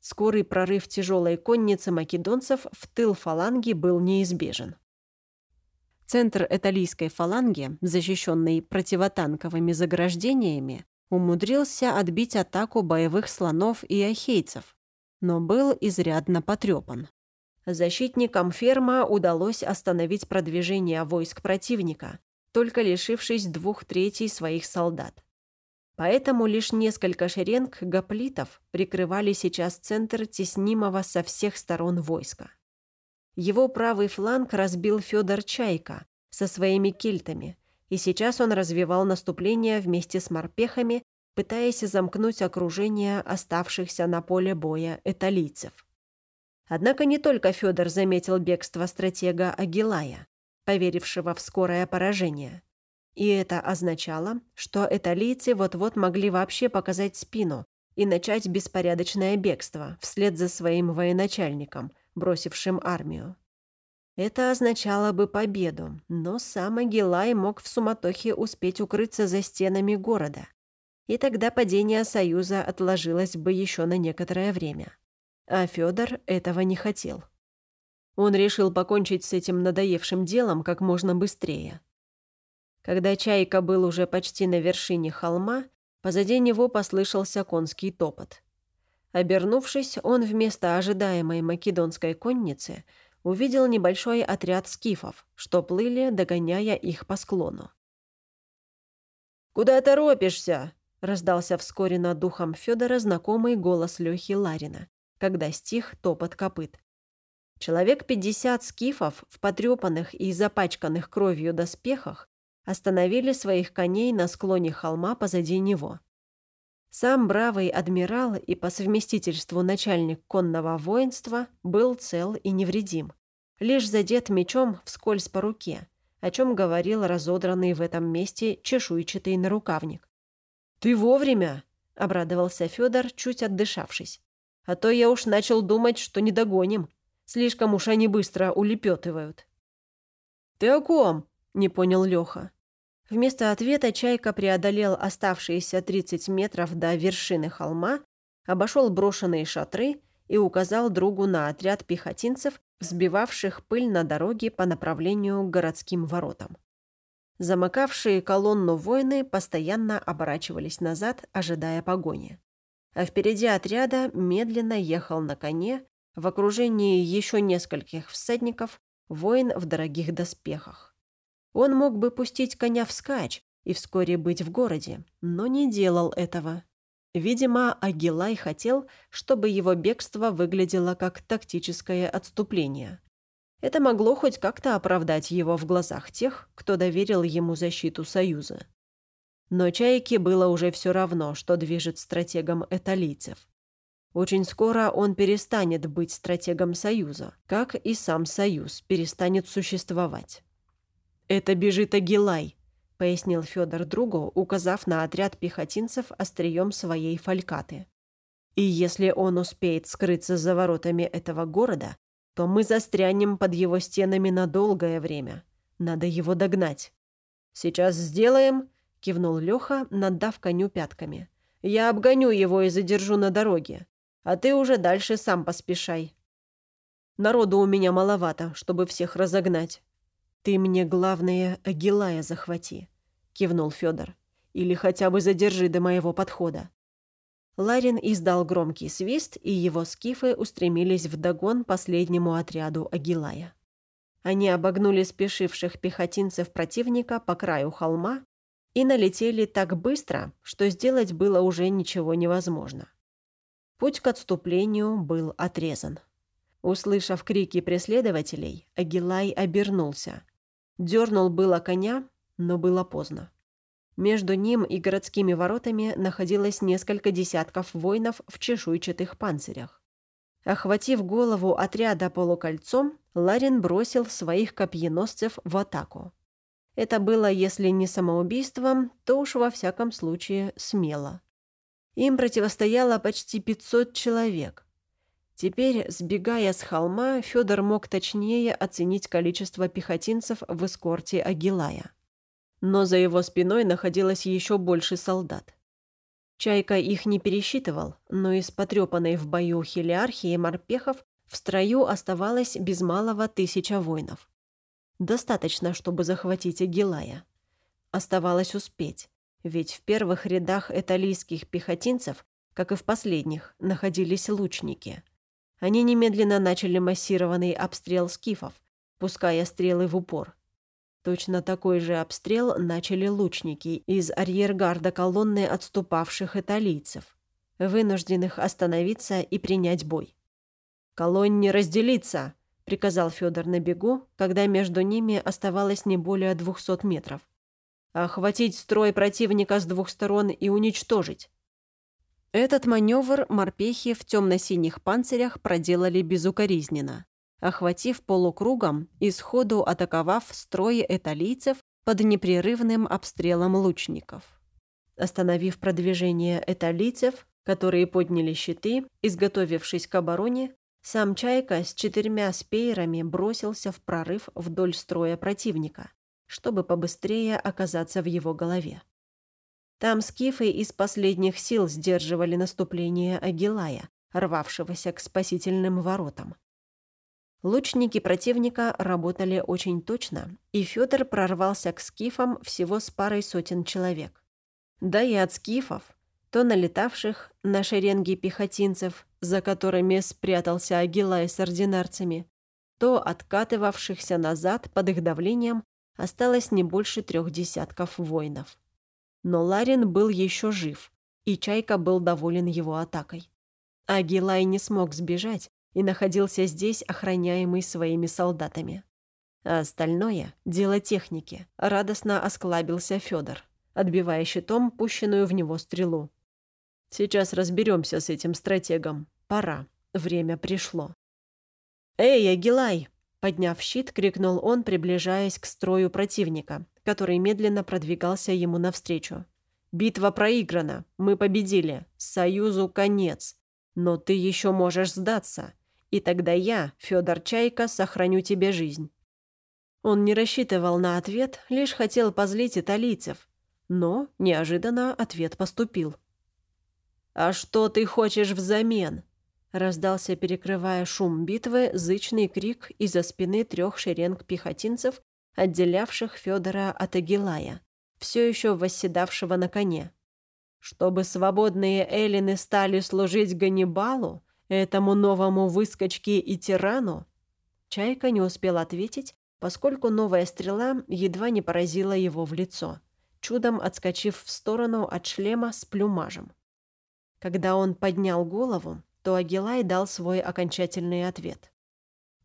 Скорый прорыв тяжелой конницы македонцев в тыл фаланги был неизбежен. Центр эталийской фаланги, защищенный противотанковыми заграждениями, умудрился отбить атаку боевых слонов и ахейцев, но был изрядно потрепан. Защитникам ферма удалось остановить продвижение войск противника, только лишившись двух третей своих солдат. Поэтому лишь несколько шеренг гоплитов прикрывали сейчас центр теснимого со всех сторон войска. Его правый фланг разбил Федор Чайка со своими кельтами – и сейчас он развивал наступление вместе с морпехами, пытаясь замкнуть окружение оставшихся на поле боя эталийцев. Однако не только Федор заметил бегство стратега Агилая, поверившего в скорое поражение. И это означало, что италийцы вот-вот могли вообще показать спину и начать беспорядочное бегство вслед за своим военачальником, бросившим армию. Это означало бы победу, но сам Агилай мог в суматохе успеть укрыться за стенами города. И тогда падение Союза отложилось бы еще на некоторое время. А Федор этого не хотел. Он решил покончить с этим надоевшим делом как можно быстрее. Когда Чайка был уже почти на вершине холма, позади него послышался конский топот. Обернувшись, он вместо ожидаемой македонской конницы увидел небольшой отряд скифов, что плыли, догоняя их по склону. «Куда торопишься?» — раздался вскоре над духом Федора знакомый голос Лехи Ларина, когда стих топот копыт. Человек пятьдесят скифов в потрепанных и запачканных кровью доспехах остановили своих коней на склоне холма позади него. Сам бравый адмирал и по совместительству начальник конного воинства был цел и невредим, лишь задет мечом вскользь по руке, о чем говорил разодранный в этом месте чешуйчатый нарукавник. «Ты вовремя!» — обрадовался Федор, чуть отдышавшись. А то я уж начал думать, что не догоним. Слишком уж они быстро улепетывают. «Ты о ком?» – не понял Леха. Вместо ответа Чайка преодолел оставшиеся 30 метров до вершины холма, обошел брошенные шатры и указал другу на отряд пехотинцев, взбивавших пыль на дороге по направлению к городским воротам. Замыкавшие колонну воины постоянно оборачивались назад, ожидая погони а впереди отряда медленно ехал на коне в окружении еще нескольких всадников воин в дорогих доспехах. Он мог бы пустить коня вскачь и вскоре быть в городе, но не делал этого. Видимо, Агилай хотел, чтобы его бегство выглядело как тактическое отступление. Это могло хоть как-то оправдать его в глазах тех, кто доверил ему защиту Союза. Но Чайке было уже все равно, что движет стратегом эталийцев. Очень скоро он перестанет быть стратегом Союза, как и сам Союз перестанет существовать. «Это бежит Агилай», — пояснил Федор другу, указав на отряд пехотинцев острием своей фалькаты. «И если он успеет скрыться за воротами этого города, то мы застрянем под его стенами на долгое время. Надо его догнать. Сейчас сделаем, — кивнул Леха, надав коню пятками. «Я обгоню его и задержу на дороге. А ты уже дальше сам поспешай. Народу у меня маловато, чтобы всех разогнать». «Ты мне, главное, Агилая захвати», — кивнул Федор. «Или хотя бы задержи до моего подхода». Ларин издал громкий свист, и его скифы устремились в догон последнему отряду Агилая. Они обогнули спешивших пехотинцев противника по краю холма и налетели так быстро, что сделать было уже ничего невозможно. Путь к отступлению был отрезан. Услышав крики преследователей, Агилай обернулся. Дернул было коня, но было поздно. Между ним и городскими воротами находилось несколько десятков воинов в чешуйчатых панцирях. Охватив голову отряда полукольцом, Ларин бросил своих копьеносцев в атаку. Это было, если не самоубийством, то уж во всяком случае смело. Им противостояло почти 500 человек. Теперь, сбегая с холма, Федор мог точнее оценить количество пехотинцев в эскорте Агилая. Но за его спиной находилось еще больше солдат. Чайка их не пересчитывал, но из потрепанной в бою хелиархии морпехов в строю оставалось без малого тысяча воинов. Достаточно, чтобы захватить Агилая. Оставалось успеть, ведь в первых рядах италийских пехотинцев, как и в последних, находились лучники. Они немедленно начали массированный обстрел скифов, пуская стрелы в упор. Точно такой же обстрел начали лучники из арьергарда колонны отступавших италийцев, вынужденных остановиться и принять бой. «Колонне разделиться!» приказал Федор на бегу, когда между ними оставалось не более двухсот метров. «Охватить строй противника с двух сторон и уничтожить». Этот маневр морпехи в темно-синих панцирях проделали безукоризненно, охватив полукругом и сходу атаковав строй эталийцев под непрерывным обстрелом лучников. Остановив продвижение эталийцев, которые подняли щиты, изготовившись к обороне, сам Чайка с четырьмя спеерами бросился в прорыв вдоль строя противника, чтобы побыстрее оказаться в его голове. Там скифы из последних сил сдерживали наступление Агилая, рвавшегося к спасительным воротам. Лучники противника работали очень точно, и Федор прорвался к скифам всего с парой сотен человек. Да и от скифов, то налетавших на шеренги пехотинцев, за которыми спрятался Агилай с ординарцами, то откатывавшихся назад под их давлением осталось не больше трех десятков воинов. Но Ларин был еще жив, и Чайка был доволен его атакой. Агилай не смог сбежать и находился здесь, охраняемый своими солдатами. А остальное — дело техники. Радостно осклабился Федор, отбивая щитом пущенную в него стрелу. «Сейчас разберемся с этим стратегом. Пора. Время пришло». «Эй, Агилай!» Подняв щит, крикнул он, приближаясь к строю противника, который медленно продвигался ему навстречу. «Битва проиграна. Мы победили. Союзу конец. Но ты еще можешь сдаться. И тогда я, Федор Чайка, сохраню тебе жизнь». Он не рассчитывал на ответ, лишь хотел позлить италийцев. Но неожиданно ответ поступил. «А что ты хочешь взамен?» Раздался, перекрывая шум битвы, зычный крик из-за спины трех шеренг пехотинцев, отделявших Федора от Агилая, все еще восседавшего на коне. Чтобы свободные эллины стали служить Ганнибалу, этому новому выскочке и тирану? Чайка не успел ответить, поскольку новая стрела едва не поразила его в лицо, чудом отскочив в сторону от шлема с плюмажем. Когда он поднял голову, то Агилай дал свой окончательный ответ.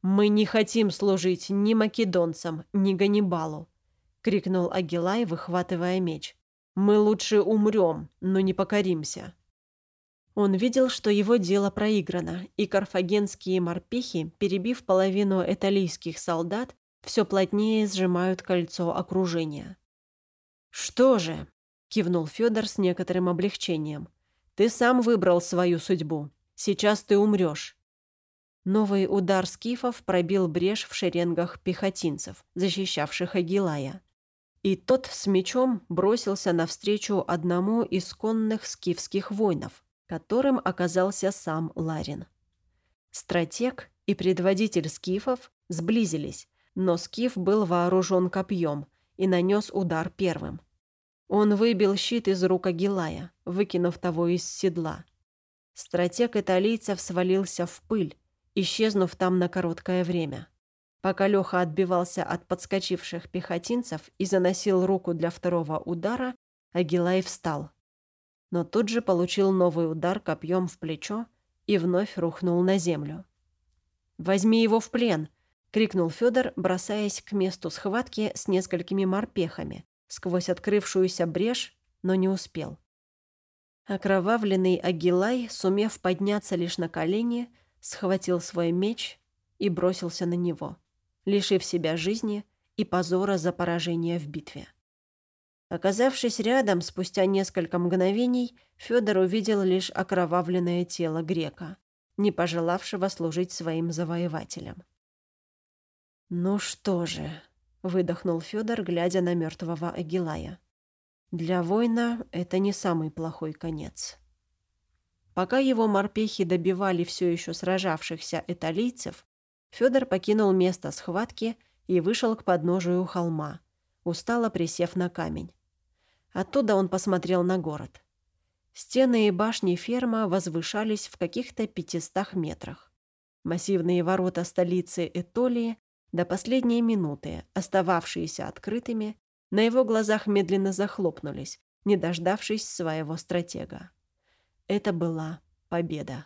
«Мы не хотим служить ни македонцам, ни Ганнибалу», — крикнул Агилай, выхватывая меч. «Мы лучше умрем, но не покоримся». Он видел, что его дело проиграно, и карфагенские морпехи, перебив половину эталийских солдат, все плотнее сжимают кольцо окружения. «Что же?» — кивнул Федор с некоторым облегчением. «Ты сам выбрал свою судьбу. Сейчас ты умрешь». Новый удар скифов пробил брешь в шеренгах пехотинцев, защищавших Агилая. И тот с мечом бросился навстречу одному из конных скифских воинов, которым оказался сам Ларин. Стратег и предводитель скифов сблизились, но скиф был вооружен копьем и нанес удар первым. Он выбил щит из рук Агилая, выкинув того из седла. Стратег италийцев свалился в пыль, исчезнув там на короткое время. Пока Леха отбивался от подскочивших пехотинцев и заносил руку для второго удара, Агилай встал. Но тут же получил новый удар копьем в плечо и вновь рухнул на землю. «Возьми его в плен!» — крикнул Федор, бросаясь к месту схватки с несколькими морпехами, сквозь открывшуюся брешь, но не успел. Окровавленный Агилай, сумев подняться лишь на колени, схватил свой меч и бросился на него, лишив себя жизни и позора за поражение в битве. Оказавшись рядом, спустя несколько мгновений, Федор увидел лишь окровавленное тело грека, не пожелавшего служить своим завоевателям. «Ну что же», — выдохнул Федор, глядя на мертвого Агилая. Для воина это не самый плохой конец. Пока его морпехи добивали все еще сражавшихся италийцев, Федор покинул место схватки и вышел к подножию холма, устало присев на камень. Оттуда он посмотрел на город. Стены и башни ферма возвышались в каких-то пятистах метрах. Массивные ворота столицы Этолии до последней минуты, остававшиеся открытыми, на его глазах медленно захлопнулись, не дождавшись своего стратега. Это была победа.